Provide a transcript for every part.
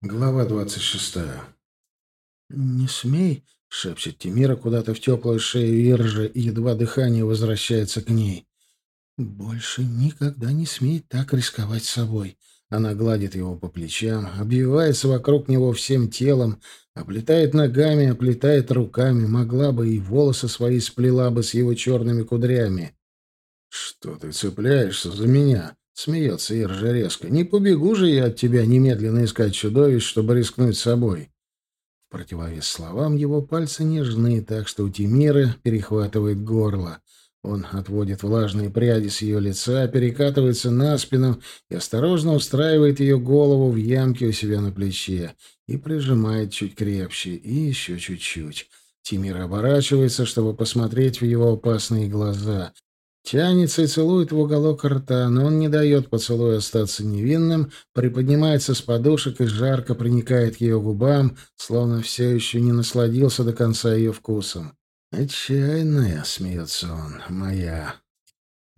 Глава двадцать шестая. «Не смей!» — шепчет Тимира куда-то в теплую шею Иржи, и едва дыхание возвращается к ней. «Больше никогда не смей так рисковать собой!» Она гладит его по плечам, обвивается вокруг него всем телом, оплетает ногами, оплетает руками, могла бы и волосы свои сплела бы с его черными кудрями. «Что ты цепляешься за меня?» Смеется Иржа резко. «Не побегу же я от тебя немедленно искать чудовищ, чтобы рискнуть собой». В противовес словам его пальцы нежны, так что у Тимиры перехватывает горло. Он отводит влажные пряди с ее лица, перекатывается на спину и осторожно устраивает ее голову в ямке у себя на плече и прижимает чуть крепче, и еще чуть-чуть. Тимир оборачивается, чтобы посмотреть в его опасные глаза, Тянется и целует в уголок рта, но он не дает поцелую остаться невинным, приподнимается с подушек и жарко проникает к ее губам, словно все еще не насладился до конца ее вкусом. «Отчаянная», — смеется он, — «моя».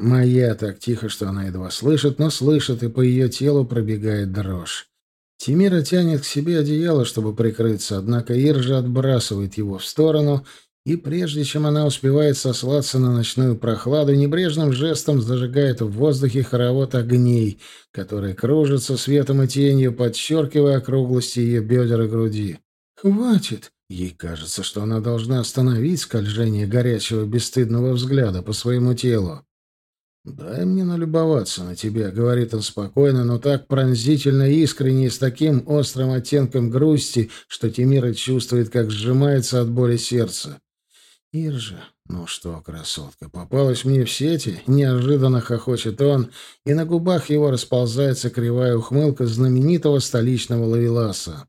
Моя так тихо, что она едва слышит, но слышит, и по ее телу пробегает дрожь. Тимира тянет к себе одеяло, чтобы прикрыться, однако Иржа отбрасывает его в сторону и прежде чем она успевает сослаться на ночную прохладу, небрежным жестом зажигает в воздухе хоровод огней, которые кружатся светом и тенью, подчеркивая округлости ее бедер и груди. «Хватит!» Ей кажется, что она должна остановить скольжение горячего бесстыдного взгляда по своему телу. «Дай мне налюбоваться на тебя», — говорит он спокойно, но так пронзительно искренне и с таким острым оттенком грусти, что Тимира чувствует, как сжимается от боли сердце. Иржа, ну что, красотка, попалась мне в сети, неожиданно хохочет он, и на губах его расползается кривая ухмылка знаменитого столичного лавеласа.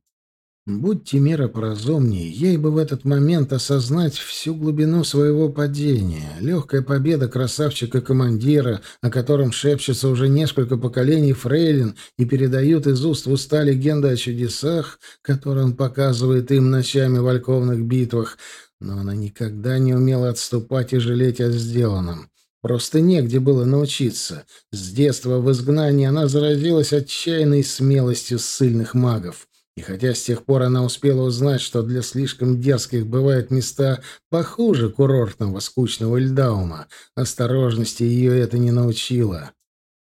Будь Тимира поразумнее, ей бы в этот момент осознать всю глубину своего падения. Легкая победа красавчика-командира, о котором шепчется уже несколько поколений фрейлин и передают из уст в уста легенды о чудесах, которые он показывает им ночами в альковных битвах, но она никогда не умела отступать и жалеть о сделанном. Просто негде было научиться. С детства в изгнании она заразилась отчаянной смелостью ссыльных магов. И хотя с тех пор она успела узнать, что для слишком дерзких бывают места похуже курортного скучного льдаума, осторожности ее это не научило.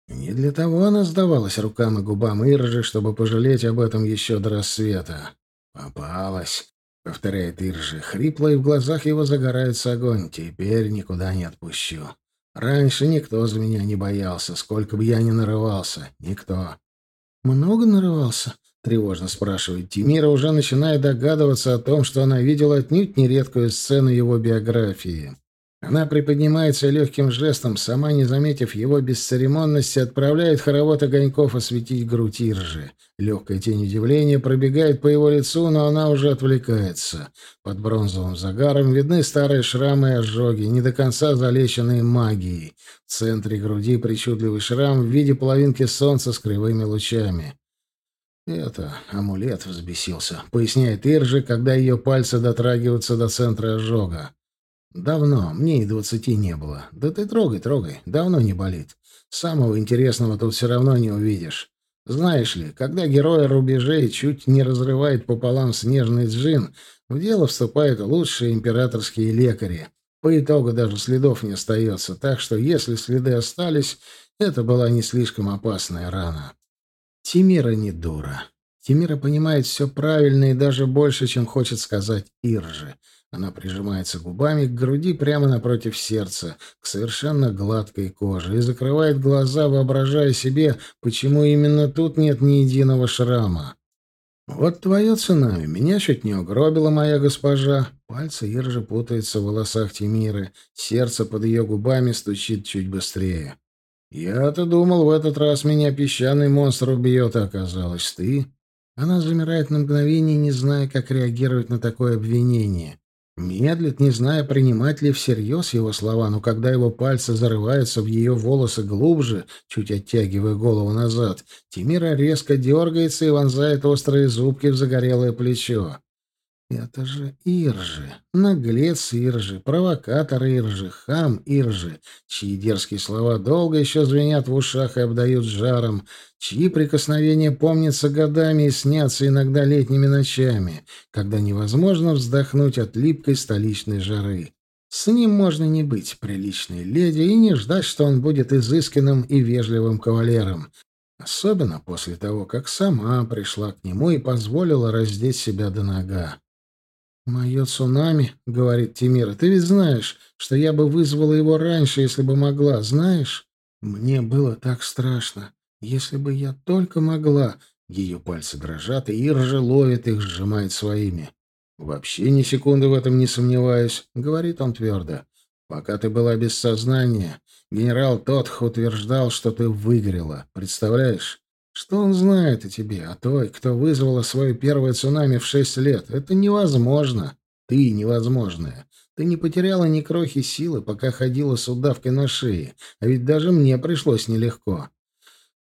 Не для того она сдавалась рукам и губам Иржи, чтобы пожалеть об этом еще до рассвета. Попалась повторяет Иржи. Хрипло, и в глазах его загорается огонь. Теперь никуда не отпущу. Раньше никто за меня не боялся, сколько бы я ни нарывался. Никто. Много нарывался? Тревожно спрашивает Тимира, уже начиная догадываться о том, что она видела отнюдь нередкую сцену его биографии. Она приподнимается легким жестом, сама не заметив его бесцеремонности, отправляет хоровод огоньков осветить грудь Иржи. Легкая тень удивления пробегает по его лицу, но она уже отвлекается. Под бронзовым загаром видны старые шрамы и ожоги, не до конца залеченные магией. В центре груди причудливый шрам в виде половинки солнца с кривыми лучами. «Это амулет взбесился», — поясняет Иржи, когда ее пальцы дотрагиваются до центра ожога. Давно, мне и двадцати не было. Да ты трогай, трогай, давно не болит. Самого интересного тут все равно не увидишь. Знаешь ли, когда героя рубежей чуть не разрывает пополам снежный джин, в дело вступают лучшие императорские лекари. По итогу даже следов не остается, так что если следы остались, это была не слишком опасная рана. Тимира не дура. Тимира понимает все правильно и даже больше, чем хочет сказать Иржи. Она прижимается губами к груди прямо напротив сердца, к совершенно гладкой коже, и закрывает глаза, воображая себе, почему именно тут нет ни единого шрама. «Вот твоя цена. Меня чуть не угробила моя госпожа». Пальцы Иржи путаются в волосах Тимиры. Сердце под ее губами стучит чуть быстрее. «Я-то думал, в этот раз меня песчаный монстр убьет, а оказалось ты». Она замирает на мгновение, не зная, как реагировать на такое обвинение. Медлит, не зная, принимать ли всерьез его слова, но когда его пальцы зарываются в ее волосы глубже, чуть оттягивая голову назад, Тимира резко дергается и вонзает острые зубки в загорелое плечо. Это же Иржи, наглец Иржи, провокатор Иржи, хам Иржи, чьи дерзкие слова долго еще звенят в ушах и обдают жаром, чьи прикосновения помнятся годами и снятся иногда летними ночами, когда невозможно вздохнуть от липкой столичной жары. С ним можно не быть приличной леди и не ждать, что он будет изысканным и вежливым кавалером, особенно после того, как сама пришла к нему и позволила раздеть себя до нога. «Мое цунами», — говорит Тимира, — «ты ведь знаешь, что я бы вызвала его раньше, если бы могла, знаешь? Мне было так страшно. Если бы я только могла...» Ее пальцы дрожат, и Иржа ловит их, сжимает своими. «Вообще ни секунды в этом не сомневаюсь», — говорит он твердо. «Пока ты была без сознания, генерал Тотх утверждал, что ты выгорела. Представляешь? Что он знает о тебе, о той, кто вызвала свое первое цунами в шесть лет? Это невозможно. Ты невозможная. Ты не потеряла ни крохи силы, пока ходила с удавкой на шее. А ведь даже мне пришлось нелегко.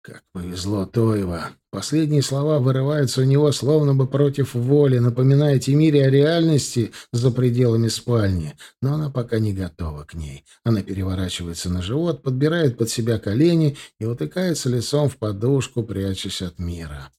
Как повезло Тоева. Последние слова вырываются у него словно бы против воли, напоминая Тимире о реальности за пределами спальни. Но она пока не готова к ней. Она переворачивается на живот, подбирает под себя колени и утыкается лицом в подушку, прячась от мира.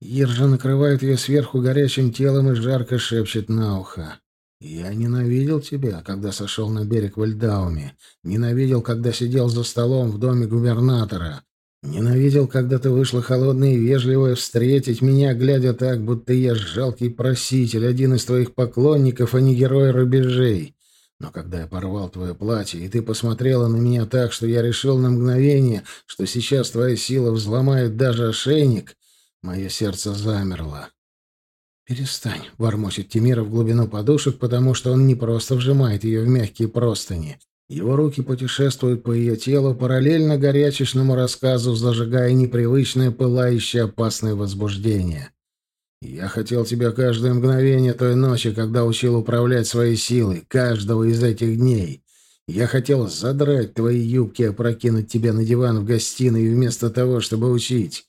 Ержа накрывает ее сверху горячим телом и жарко шепчет на ухо. «Я ненавидел тебя, когда сошел на берег в Эльдауме. Ненавидел, когда сидел за столом в доме губернатора. Ненавидел, когда ты вышла холодная и вежливая встретить меня, глядя так, будто я жалкий проситель, один из твоих поклонников, а не герой рубежей. Но когда я порвал твое платье, и ты посмотрела на меня так, что я решил на мгновение, что сейчас твоя сила взломает даже ошейник, мое сердце замерло. «Перестань», — бормочет Тимира в глубину подушек, потому что он не просто вжимает ее в мягкие простыни. Его руки путешествуют по ее телу, параллельно горячечному рассказу, зажигая непривычное, пылающее, опасное возбуждение. «Я хотел тебя каждое мгновение той ночи, когда учил управлять своей силой, каждого из этих дней. Я хотел задрать твои юбки, опрокинуть тебя на диван в гостиной вместо того, чтобы учить.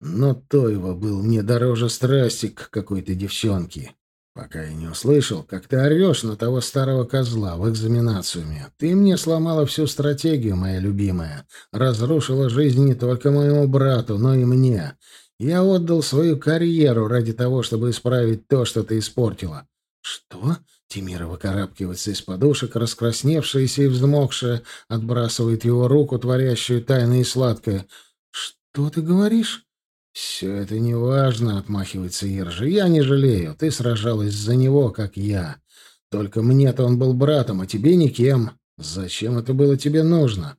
Но то его был мне дороже страсти к какой-то девчонке. Пока я не услышал, как ты орешь на того старого козла в экзаменациуме. Ты мне сломала всю стратегию, моя любимая. Разрушила жизнь не только моему брату, но и мне. Я отдал свою карьеру ради того, чтобы исправить то, что ты испортила. Что? Тимира выкарабкивается из подушек, раскрасневшаяся и взмокшая, отбрасывает его руку, творящую тайное и сладкое. Что ты говоришь? «Все это неважно», — отмахивается Иржи. «Я не жалею. Ты сражалась за него, как я. Только мне-то он был братом, а тебе никем. Зачем это было тебе нужно?»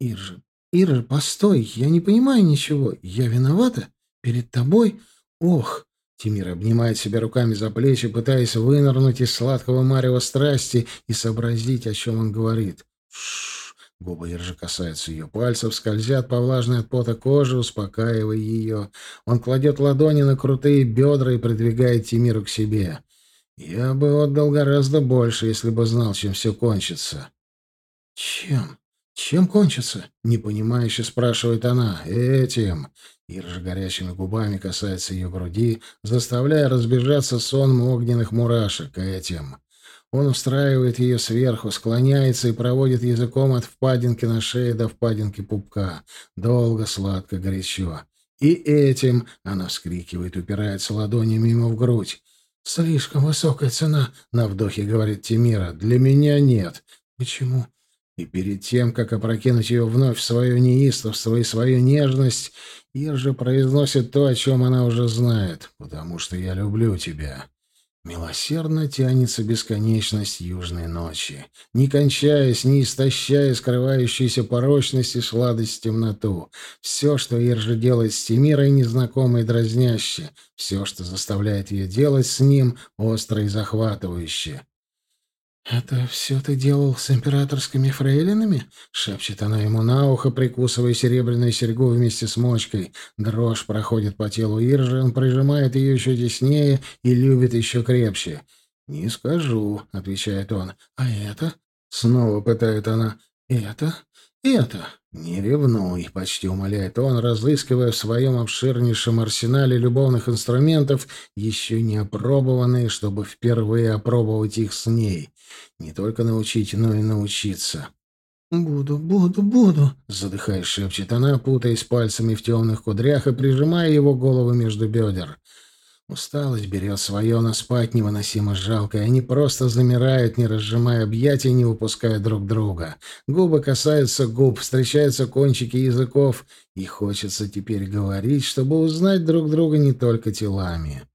«Иржи, Иржи, постой, я не понимаю ничего. Я виновата? Перед тобой? Ох!» Тимир обнимает себя руками за плечи, пытаясь вынырнуть из сладкого марева страсти и сообразить, о чем он говорит. «Ш Губы Ержи касаются ее пальцев, скользят по влажной от пота коже, успокаивая ее. Он кладет ладони на крутые бедра и придвигает Тимиру к себе. «Я бы отдал гораздо больше, если бы знал, чем все кончится». «Чем? Чем кончится?» — непонимающе спрашивает она. «Этим». Иржа горячими губами касается ее груди, заставляя разбежаться сонм огненных мурашек. «Этим». Он устраивает ее сверху, склоняется и проводит языком от впадинки на шее до впадинки пупка. Долго, сладко, горячо. И этим, она вскрикивает, упирается ладонями ему в грудь. «Слишком высокая цена», — на вдохе говорит Тимира. «Для меня нет». «Почему?» И перед тем, как опрокинуть ее вновь в свое неистовство и свою нежность, Иржа произносит то, о чем она уже знает. «Потому что я люблю тебя». Милосердно тянется бесконечность южной ночи, не кончаясь, не истощая скрывающуюся порочность и сладость темноту. Все, что Иржа делает с Тимирой, незнакомо и дразняще. Все, что заставляет ее делать с ним, остро и захватывающе. «Это все ты делал с императорскими фрейлинами?» — шепчет она ему на ухо, прикусывая серебряную серьгу вместе с мочкой. Дрожь проходит по телу Иржи, он прижимает ее еще теснее и любит еще крепче. «Не скажу», — отвечает он. «А это?» — снова пытает она. «Это? Это «Не ревнуй», — почти умоляет он, разыскивая в своем обширнейшем арсенале любовных инструментов, еще не опробованные, чтобы впервые опробовать их с ней. Не только научить, но и научиться. «Буду, буду, буду», — задыхаясь, шепчет она, путаясь пальцами в темных кудрях и прижимая его голову между бедер. Усталость берет свое, но спать невыносимо жалко, и они просто замирают, не разжимая объятия, не выпуская друг друга. Губы касаются губ, встречаются кончики языков, и хочется теперь говорить, чтобы узнать друг друга не только телами.